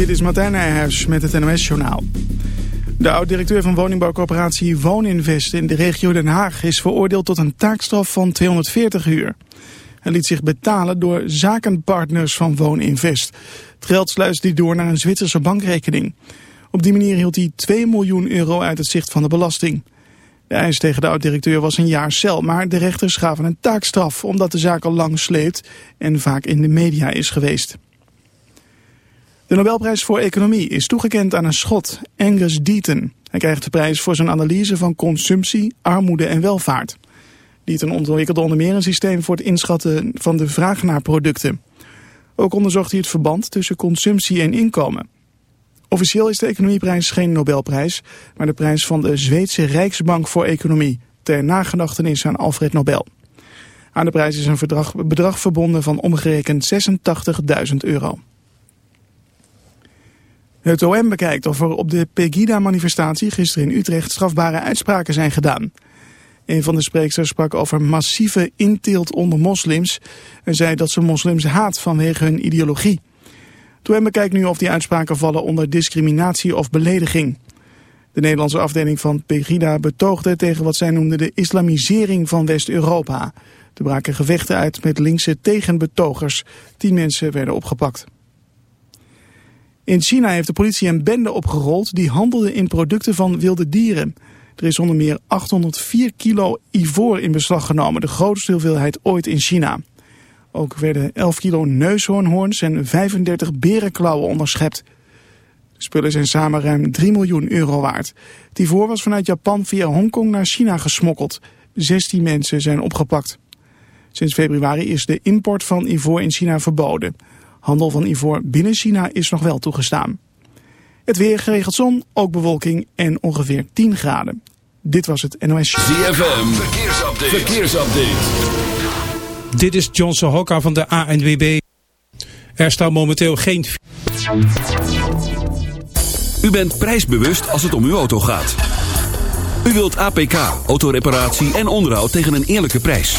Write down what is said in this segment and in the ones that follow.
Dit is Martijn Nijhuis met het NOS-journaal. De oud-directeur van woningbouwcorporatie Wooninvest in de regio Den Haag... is veroordeeld tot een taakstraf van 240 uur. Hij liet zich betalen door zakenpartners van Wooninvest. Het geld sluist hij door naar een Zwitserse bankrekening. Op die manier hield hij 2 miljoen euro uit het zicht van de belasting. De eis tegen de oud-directeur was een jaar cel, maar de rechters gaven een taakstraf... omdat de zaak al lang sleept en vaak in de media is geweest. De Nobelprijs voor Economie is toegekend aan een schot, Angus Deaton. Hij krijgt de prijs voor zijn analyse van consumptie, armoede en welvaart. Deaton ontwikkelde onder meer een systeem voor het inschatten van de vraag naar producten. Ook onderzocht hij het verband tussen consumptie en inkomen. Officieel is de economieprijs geen Nobelprijs, maar de prijs van de Zweedse Rijksbank voor Economie, ter nagedachtenis aan Alfred Nobel. Aan de prijs is een bedrag, bedrag verbonden van omgerekend 86.000 euro. Het OM bekijkt of er op de Pegida-manifestatie gisteren in Utrecht strafbare uitspraken zijn gedaan. Een van de spreeksters sprak over massieve inteelt onder moslims en zei dat ze moslims haat vanwege hun ideologie. Het OM bekijkt nu of die uitspraken vallen onder discriminatie of belediging. De Nederlandse afdeling van Pegida betoogde tegen wat zij noemde de islamisering van West-Europa. Er braken gevechten uit met linkse tegenbetogers. Tien mensen werden opgepakt. In China heeft de politie een bende opgerold die handelde in producten van wilde dieren. Er is onder meer 804 kilo ivoor in beslag genomen, de grootste hoeveelheid ooit in China. Ook werden 11 kilo neushoornhoorns en 35 berenklauwen onderschept. De spullen zijn samen ruim 3 miljoen euro waard. Het ivoor was vanuit Japan via Hongkong naar China gesmokkeld. 16 mensen zijn opgepakt. Sinds februari is de import van ivoor in China verboden. Handel van ivoor binnen China is nog wel toegestaan. Het weer geregeld zon, ook bewolking en ongeveer 10 graden. Dit was het NOS. ZFM, verkeersupdate. verkeersupdate. Dit is Johnson Hokka van de ANWB. Er staat momenteel geen... U bent prijsbewust als het om uw auto gaat. U wilt APK, autoreparatie en onderhoud tegen een eerlijke prijs.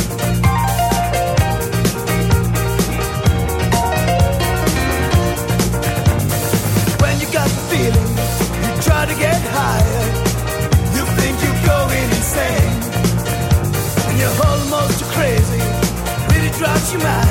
Drives you mad.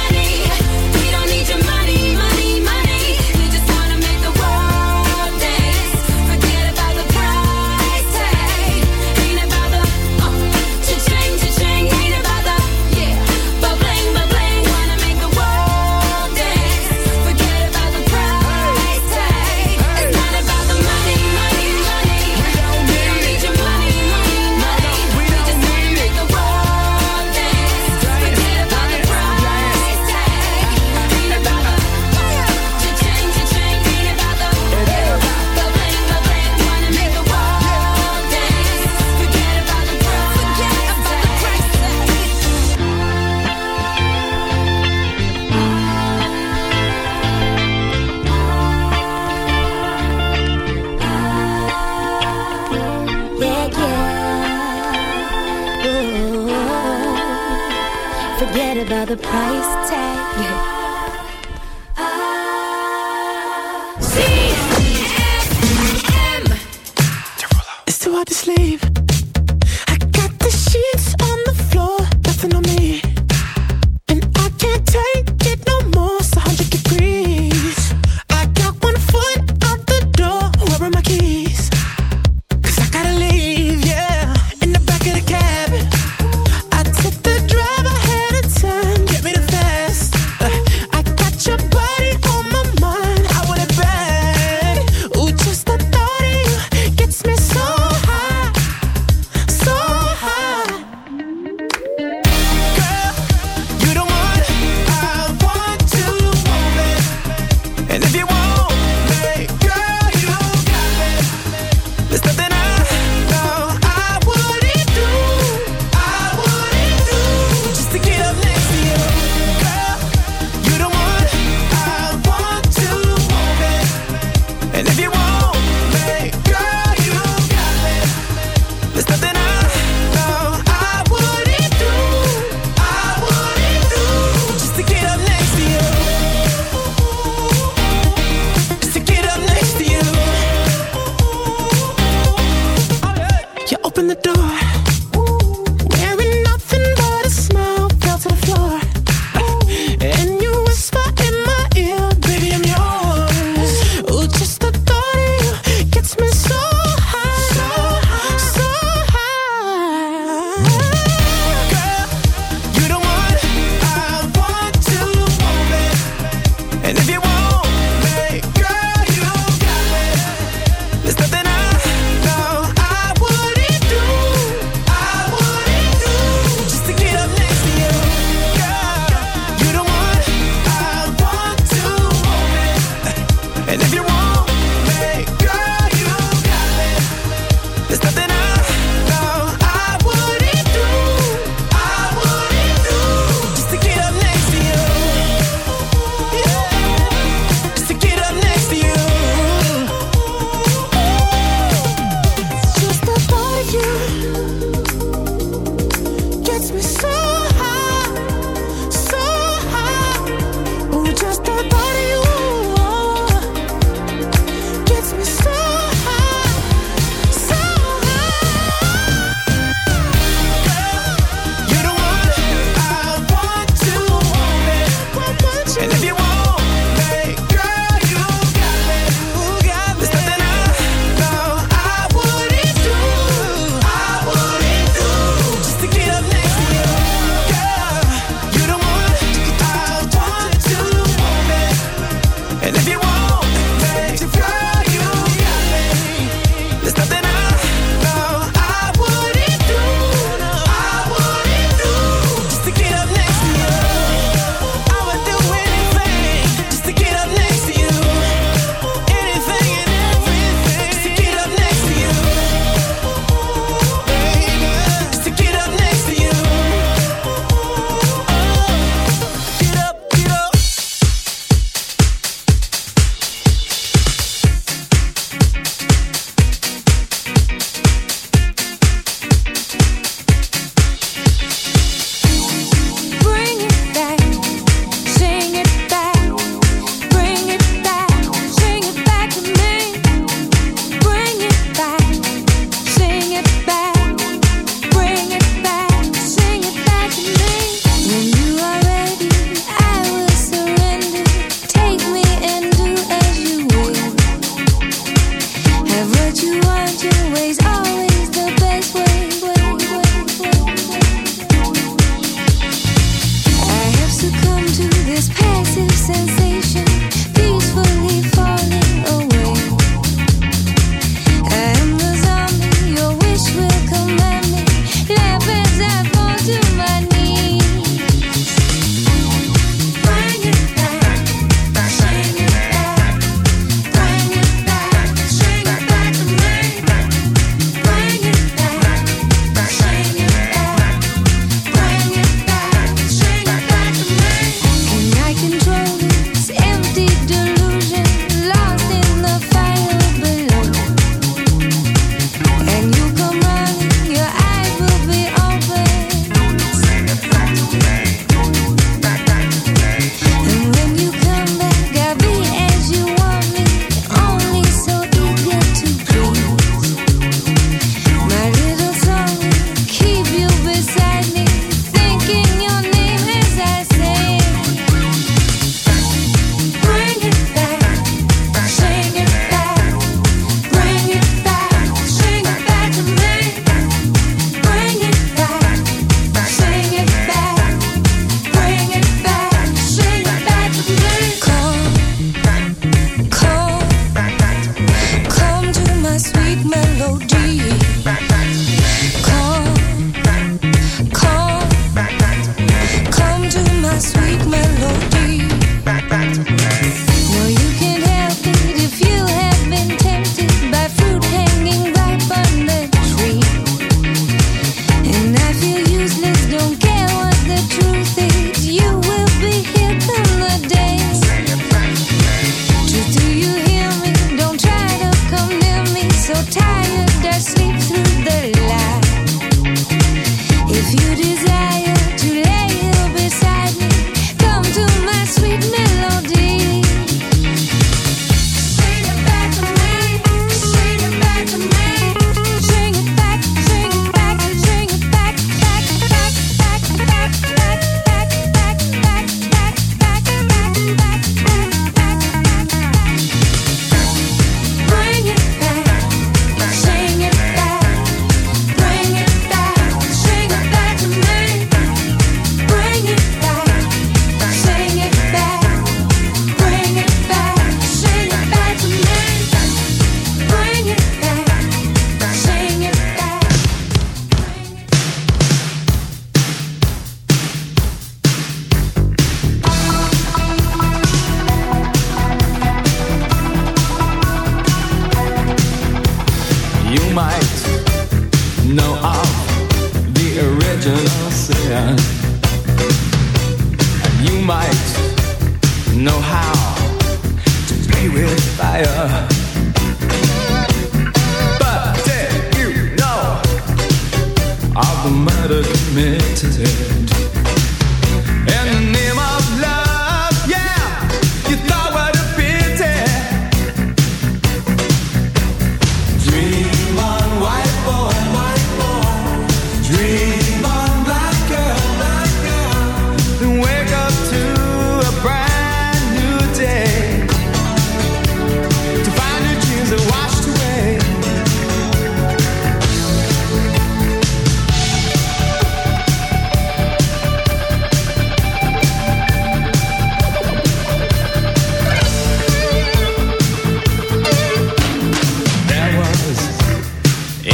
the price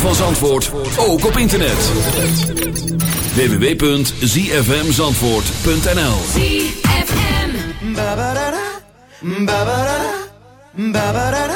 van Zandvoort ook op internet. www.zfmzandvoort.nl ZFM Babarara.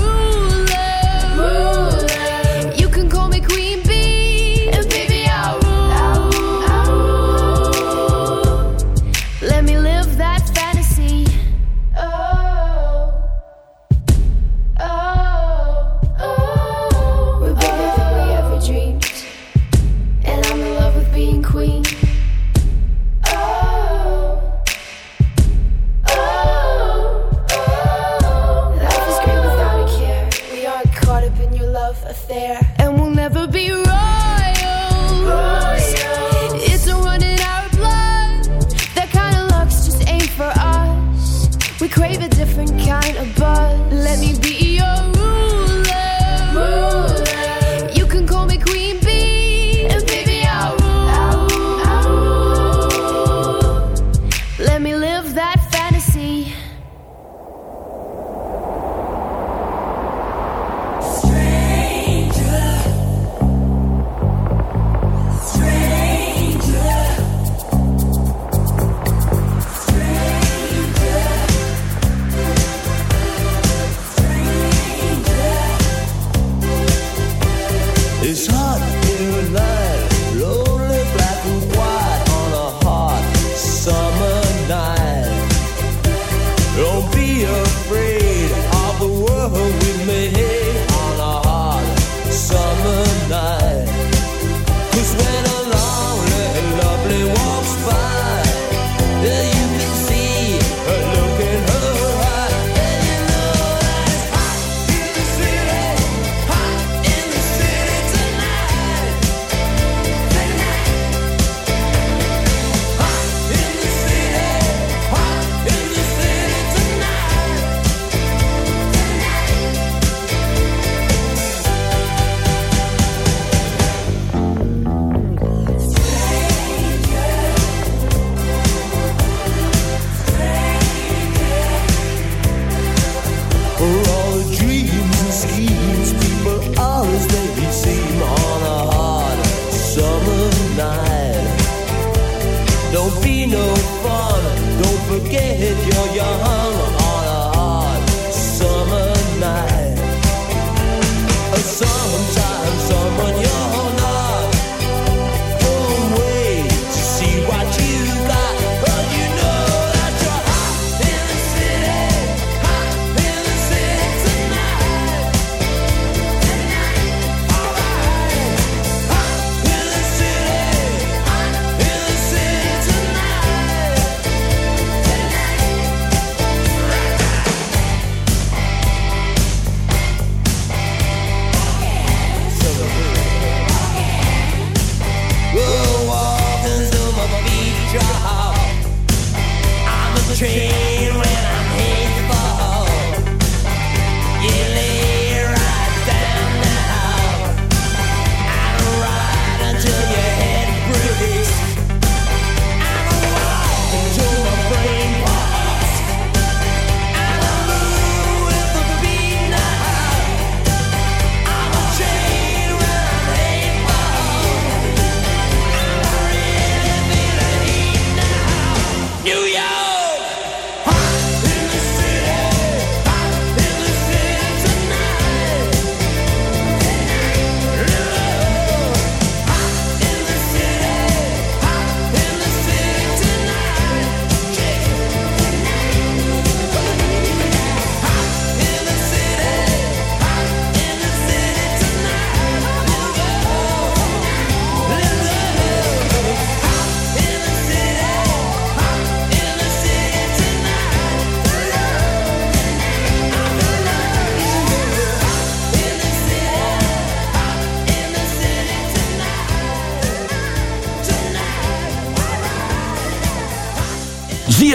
Live that fantasy.